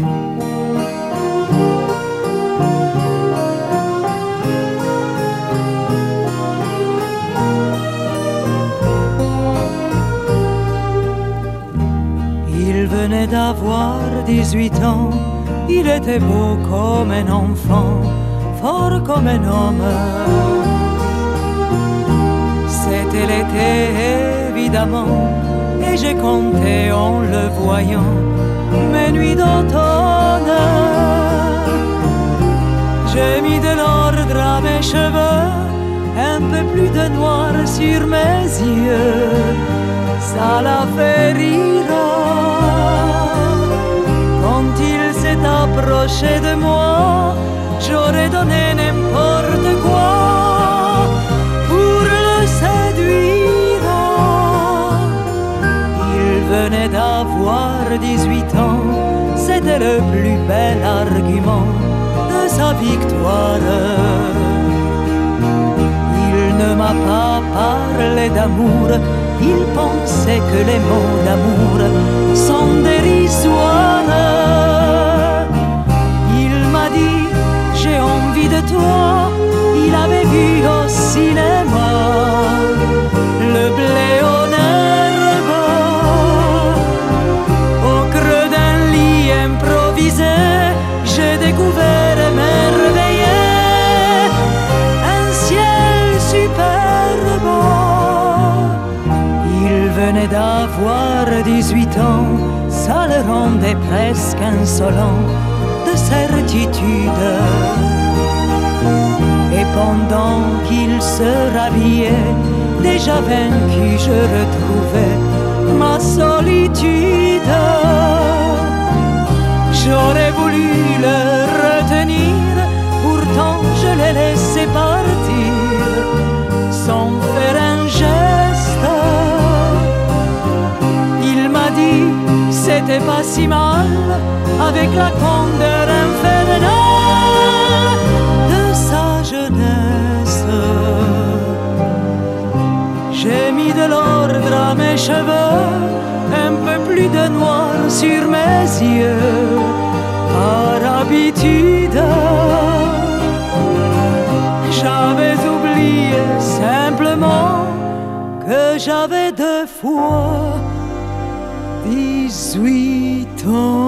Il venait d'avoir 18 ans, il était beau comme un enfant, fort comme un homme. C'était l'été évidemment, et j'ai compté en le voyant mes nuits d'automne. J'ai mis de l'ordre à mes cheveux, un peu plus de noir sur mes yeux, ça l'a fait rire. Quand il s'est approché de moi, j'aurais donné n'importe Il venait d'avoir 18 ans, c'était le plus bel argument de sa victoire. Il ne m'a pas parlé d'amour, il pensait que les mots d'amour sont dérisoires. Il m'a dit j'ai envie de toi, il avait vu au cinéma J'ai découvert émerveillé un ciel superbe. Il venait d'avoir 18 ans, ça le rendait presque insolent de certitude. Et pendant qu'il se rhabillait, déjà vaincu, je retrouvais ma solitude. Si mal avec la candeur infernale de sa jeunesse. J'ai mis de l'ordre à mes cheveux, un peu plus de noir sur mes yeux, par habitude. J'avais oublié simplement que j'avais deux fois 18 ans.